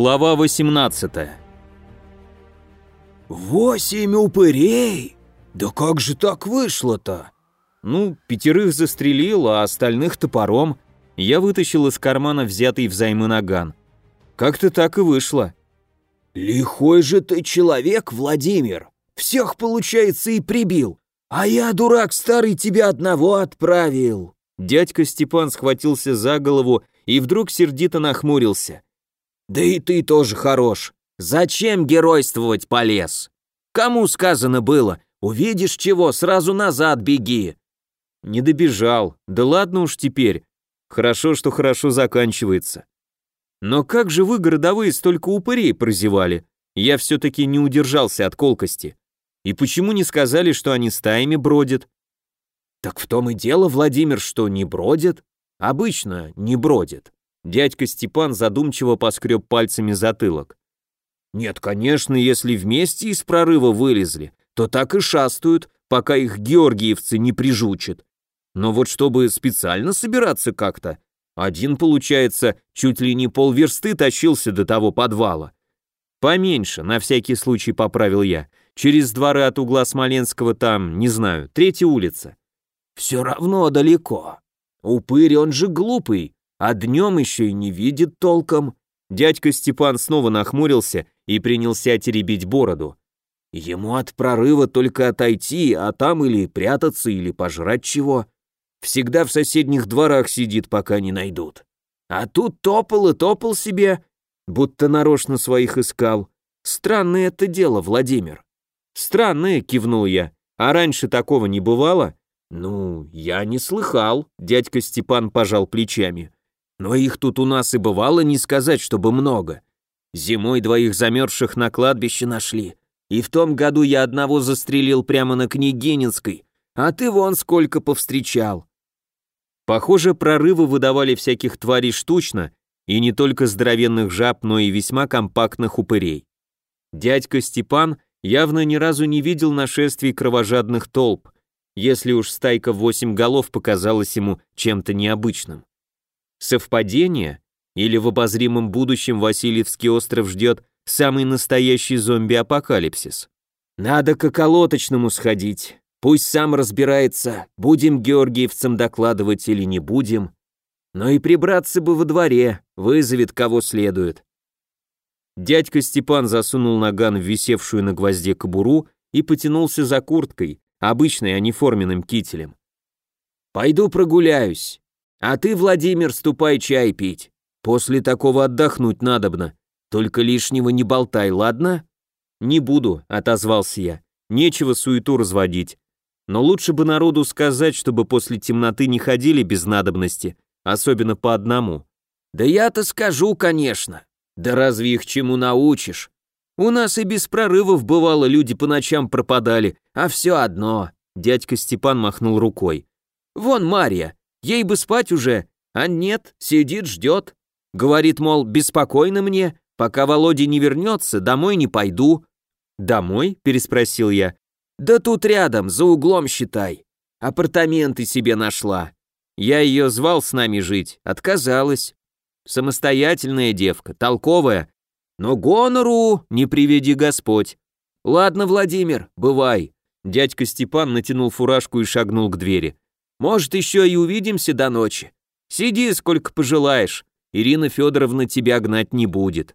Глава 18 «Восемь упырей? Да как же так вышло-то?» Ну, пятерых застрелил, а остальных топором. Я вытащил из кармана взятый взаймы наган. Как-то так и вышло. «Лихой же ты человек, Владимир! Всех, получается, и прибил, а я, дурак старый, тебя одного отправил!» Дядька Степан схватился за голову и вдруг сердито нахмурился. «Да и ты тоже хорош. Зачем геройствовать полез? Кому сказано было, увидишь чего, сразу назад беги?» Не добежал, да ладно уж теперь. Хорошо, что хорошо заканчивается. Но как же вы, городовые, столько упырей прозевали? Я все-таки не удержался от колкости. И почему не сказали, что они стаями бродят? Так в том и дело, Владимир, что не бродят. Обычно не бродят. Дядька Степан задумчиво поскреб пальцами затылок. Нет, конечно, если вместе из прорыва вылезли, то так и шастают, пока их георгиевцы не прижучат. Но вот чтобы специально собираться как-то, один, получается, чуть ли не полверсты тащился до того подвала. Поменьше, на всякий случай поправил я. Через дворы от угла Смоленского там, не знаю, третья улица. Все равно далеко. Упырь, он же глупый, а днем еще и не видит толком. Дядька Степан снова нахмурился и принялся теребить бороду. Ему от прорыва только отойти, а там или прятаться, или пожрать чего. Всегда в соседних дворах сидит, пока не найдут. А тут топал и топал себе, будто нарочно своих искал. Странное это дело, Владимир. Странное, кивнул я. А раньше такого не бывало? Ну, я не слыхал, дядька Степан пожал плечами. Но их тут у нас и бывало не сказать, чтобы много. Зимой двоих замерзших на кладбище нашли. И в том году я одного застрелил прямо на Княгининской, а ты вон сколько повстречал. Похоже, прорывы выдавали всяких тварей штучно, и не только здоровенных жаб, но и весьма компактных упырей. Дядька Степан явно ни разу не видел нашествий кровожадных толп, если уж стайка в восемь голов показалась ему чем-то необычным. Совпадение? Или в обозримом будущем Васильевский остров ждет самый настоящий зомби-апокалипсис? Надо к околоточному сходить, Пусть сам разбирается, будем георгиевцам докладывать или не будем. Но и прибраться бы во дворе, вызовет кого следует. Дядька Степан засунул наган в висевшую на гвозде кобуру и потянулся за курткой, обычной, а не форменным кителем. «Пойду прогуляюсь. А ты, Владимир, ступай чай пить. После такого отдохнуть надобно. Только лишнего не болтай, ладно?» «Не буду», — отозвался я. «Нечего суету разводить. Но лучше бы народу сказать, чтобы после темноты не ходили без надобности, особенно по одному. Да я-то скажу, конечно. Да разве их чему научишь? У нас и без прорывов бывало люди по ночам пропадали, а все одно. Дядька Степан махнул рукой. Вон Марья, ей бы спать уже, а нет, сидит, ждет. Говорит, мол, беспокойно мне, пока Володя не вернется, домой не пойду. «Домой?» – переспросил я. Да тут рядом, за углом считай. Апартаменты себе нашла. Я ее звал с нами жить, отказалась. Самостоятельная девка, толковая. Но гонору не приведи Господь. Ладно, Владимир, бывай. Дядька Степан натянул фуражку и шагнул к двери. Может, еще и увидимся до ночи. Сиди, сколько пожелаешь. Ирина Федоровна тебя гнать не будет.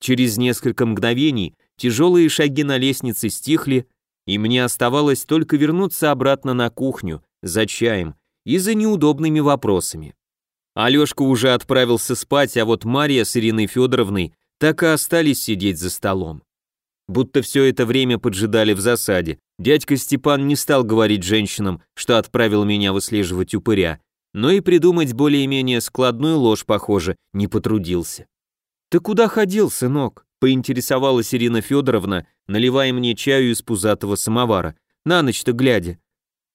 Через несколько мгновений тяжелые шаги на лестнице стихли, и мне оставалось только вернуться обратно на кухню, за чаем и за неудобными вопросами. Алешка уже отправился спать, а вот Мария с Ириной Федоровной так и остались сидеть за столом. Будто все это время поджидали в засаде. Дядька Степан не стал говорить женщинам, что отправил меня выслеживать упыря, но и придумать более-менее складную ложь, похоже, не потрудился. «Ты куда ходил, сынок?» поинтересовалась Ирина Федоровна, наливая мне чаю из пузатого самовара, на ночь-то глядя.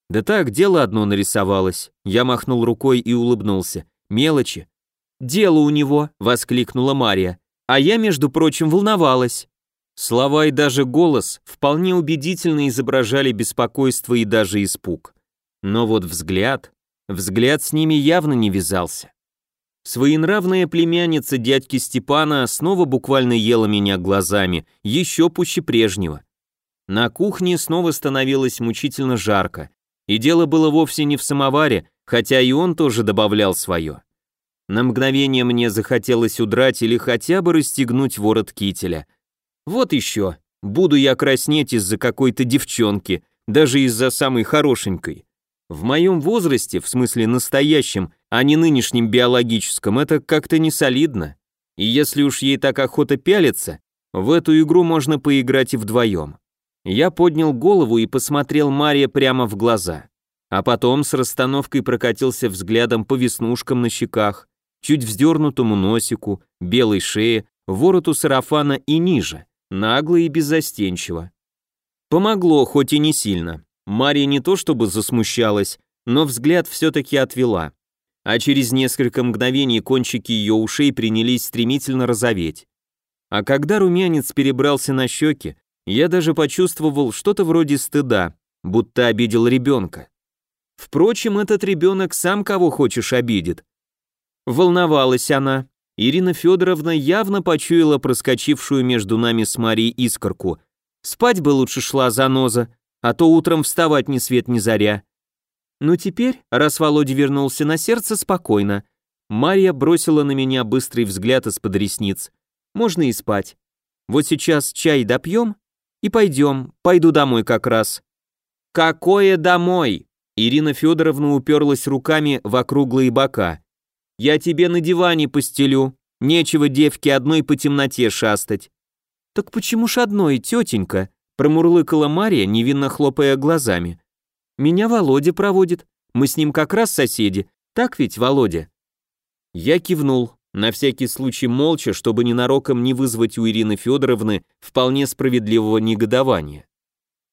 Да так, дело одно нарисовалось. Я махнул рукой и улыбнулся. Мелочи. «Дело у него», — воскликнула Мария. А я, между прочим, волновалась. Слова и даже голос вполне убедительно изображали беспокойство и даже испуг. Но вот взгляд... Взгляд с ними явно не вязался. Своенравная племянница дядьки Степана снова буквально ела меня глазами, еще пуще прежнего. На кухне снова становилось мучительно жарко, и дело было вовсе не в самоваре, хотя и он тоже добавлял свое. На мгновение мне захотелось удрать или хотя бы расстегнуть ворот кителя. Вот еще, буду я краснеть из-за какой-то девчонки, даже из-за самой хорошенькой. В моем возрасте, в смысле настоящем, а не нынешнем биологическом, это как-то не солидно. И если уж ей так охота пялиться, в эту игру можно поиграть и вдвоем. Я поднял голову и посмотрел Мария прямо в глаза. А потом с расстановкой прокатился взглядом по веснушкам на щеках, чуть вздернутому носику, белой шее, вороту сарафана и ниже, нагло и беззастенчиво. Помогло, хоть и не сильно. Мария не то чтобы засмущалась, но взгляд все-таки отвела. А через несколько мгновений кончики ее ушей принялись стремительно розоветь. А когда румянец перебрался на щеки, я даже почувствовал что-то вроде стыда, будто обидел ребенка. Впрочем, этот ребенок сам кого хочешь обидит. Волновалась она. Ирина Федоровна явно почуяла проскочившую между нами с Марией искорку. Спать бы лучше шла заноза, а то утром вставать ни свет ни заря. Но теперь, раз Володя вернулся на сердце, спокойно. Мария бросила на меня быстрый взгляд из-под ресниц. Можно и спать. Вот сейчас чай допьем и пойдем, пойду домой как раз. Какое домой? Ирина Федоровна уперлась руками в округлые бока. Я тебе на диване постелю. Нечего девке одной по темноте шастать. Так почему ж одной, тетенька? Промурлыкала Мария, невинно хлопая глазами. «Меня Володя проводит. Мы с ним как раз соседи. Так ведь, Володя?» Я кивнул, на всякий случай молча, чтобы ненароком не вызвать у Ирины Федоровны вполне справедливого негодования.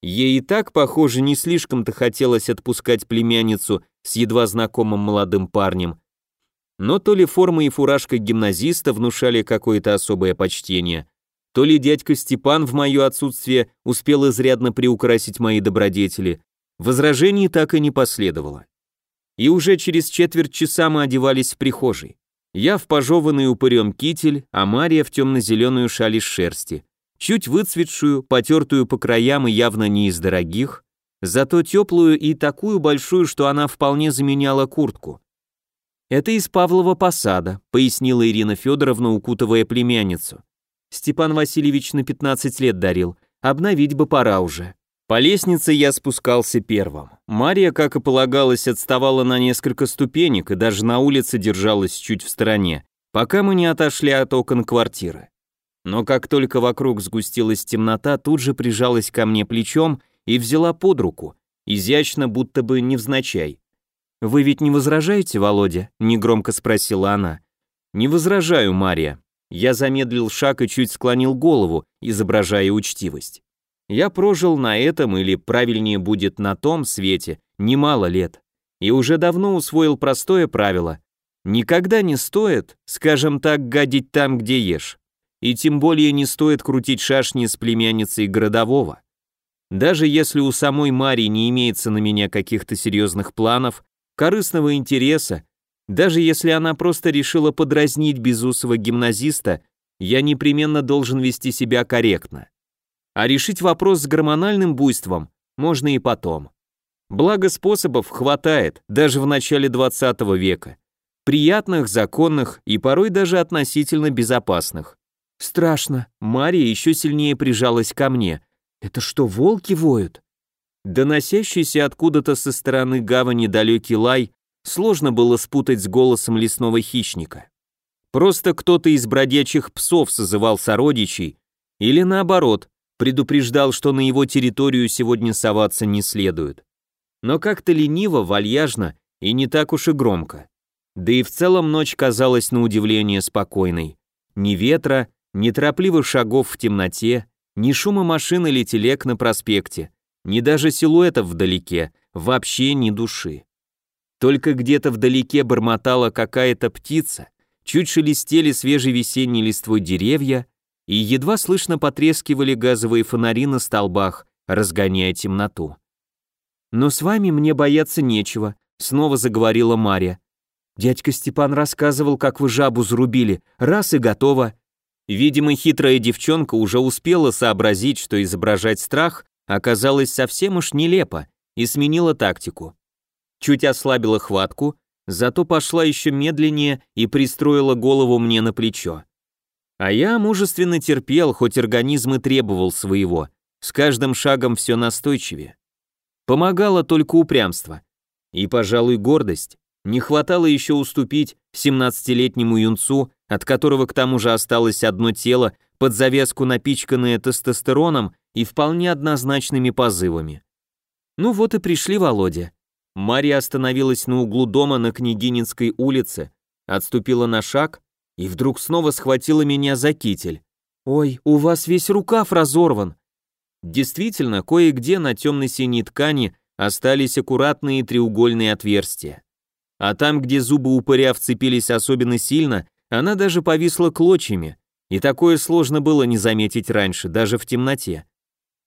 Ей и так, похоже, не слишком-то хотелось отпускать племянницу с едва знакомым молодым парнем, но то ли форма и фуражка гимназиста внушали какое-то особое почтение, то ли дядька Степан в мое отсутствие успел изрядно приукрасить мои добродетели, возражений так и не последовало. И уже через четверть часа мы одевались в прихожей. Я в пожеванный упырем китель, а Мария в темно-зеленую шаль из шерсти, чуть выцветшую, потертую по краям и явно не из дорогих, зато теплую и такую большую, что она вполне заменяла куртку. «Это из Павлова посада», — пояснила Ирина Федоровна, укутывая племянницу. Степан Васильевич на 15 лет дарил. Обновить бы пора уже. По лестнице я спускался первым. Мария, как и полагалось, отставала на несколько ступенек и даже на улице держалась чуть в стороне, пока мы не отошли от окон квартиры. Но как только вокруг сгустилась темнота, тут же прижалась ко мне плечом и взяла под руку, изящно, будто бы невзначай. «Вы ведь не возражаете, Володя?» — негромко спросила она. «Не возражаю, Мария. Я замедлил шаг и чуть склонил голову, изображая учтивость. Я прожил на этом, или правильнее будет на том свете, немало лет, и уже давно усвоил простое правило. Никогда не стоит, скажем так, гадить там, где ешь. И тем более не стоит крутить шашни с племянницей городового. Даже если у самой Марии не имеется на меня каких-то серьезных планов, корыстного интереса, даже если она просто решила подразнить безусого гимназиста, я непременно должен вести себя корректно. А решить вопрос с гормональным буйством можно и потом. Благо способов хватает, даже в начале 20 века. Приятных, законных и порой даже относительно безопасных. Страшно. Мария еще сильнее прижалась ко мне. Это что, волки воют? Доносящийся откуда-то со стороны гавани далекий лай сложно было спутать с голосом лесного хищника. Просто кто-то из бродячих псов созывал сородичей, или наоборот, предупреждал, что на его территорию сегодня соваться не следует. Но как-то лениво, вальяжно и не так уж и громко. Да и в целом ночь казалась на удивление спокойной. Ни ветра, ни торопливых шагов в темноте, ни шума машин или телег на проспекте, ни даже силуэтов вдалеке, вообще ни души. Только где-то вдалеке бормотала какая-то птица, чуть шелестели свежей весенней листвой деревья, и едва слышно потрескивали газовые фонари на столбах, разгоняя темноту. «Но с вами мне бояться нечего», — снова заговорила Мария. Дядька Степан рассказывал, как вы жабу зарубили. Раз и готово. Видимо, хитрая девчонка уже успела сообразить, что изображать страх оказалось совсем уж нелепо, и сменила тактику. Чуть ослабила хватку, зато пошла еще медленнее и пристроила голову мне на плечо. А я мужественно терпел, хоть организм и требовал своего, с каждым шагом все настойчивее. Помогало только упрямство. И, пожалуй, гордость. Не хватало еще уступить 17-летнему юнцу, от которого к тому же осталось одно тело, под завязку напичканное тестостероном и вполне однозначными позывами. Ну вот и пришли, Володя. Мария остановилась на углу дома на Княгининской улице, отступила на шаг и вдруг снова схватила меня за китель. «Ой, у вас весь рукав разорван!» Действительно, кое-где на темно-синей ткани остались аккуратные треугольные отверстия. А там, где зубы упыря вцепились особенно сильно, она даже повисла клочьями, и такое сложно было не заметить раньше, даже в темноте.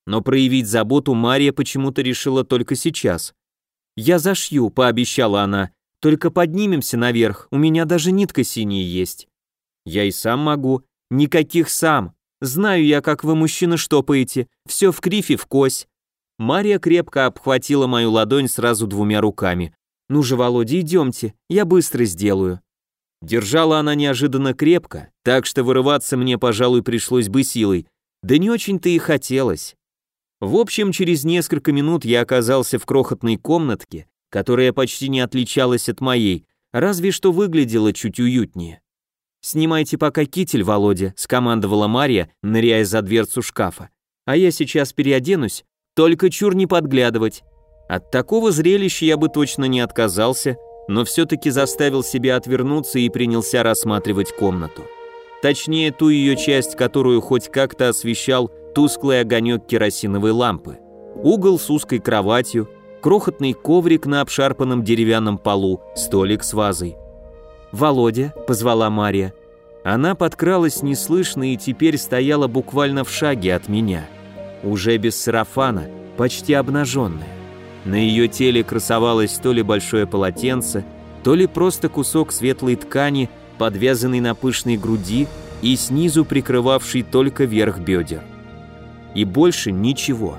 Но проявить заботу Мария почему-то решила только сейчас. «Я зашью», — пообещала она, — «только поднимемся наверх, у меня даже нитка синяя есть». «Я и сам могу». «Никаких сам. Знаю я, как вы, мужчина, штопаете. Все в крифе, в кось». Мария крепко обхватила мою ладонь сразу двумя руками. «Ну же, Володя, идемте, я быстро сделаю». Держала она неожиданно крепко, так что вырываться мне, пожалуй, пришлось бы силой, да не очень-то и хотелось. В общем, через несколько минут я оказался в крохотной комнатке, которая почти не отличалась от моей, разве что выглядела чуть уютнее. «Снимайте пока китель, Володя», — скомандовала Мария, ныряя за дверцу шкафа. «А я сейчас переоденусь, только чур не подглядывать». От такого зрелища я бы точно не отказался, но все-таки заставил себя отвернуться и принялся рассматривать комнату. Точнее, ту ее часть, которую хоть как-то освещал тусклый огонек керосиновой лампы. Угол с узкой кроватью, крохотный коврик на обшарпанном деревянном полу, столик с вазой. «Володя», — позвала Мария. Она подкралась неслышно и теперь стояла буквально в шаге от меня. Уже без сарафана, почти обнаженная. На ее теле красовалось то ли большое полотенце, то ли просто кусок светлой ткани, подвязанный на пышной груди и снизу прикрывавший только верх бедер. И больше ничего.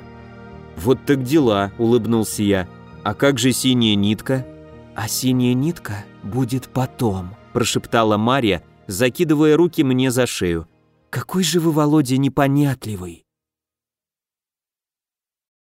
«Вот так дела», — улыбнулся я. «А как же синяя нитка?» «А синяя нитка будет потом», – прошептала Мария, закидывая руки мне за шею. «Какой же вы, Володя, непонятливый!»